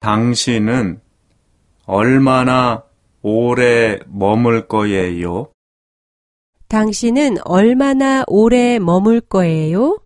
당신은 얼마나 오래 머물 거예요? 당신은 얼마나 오래 머물 거예요?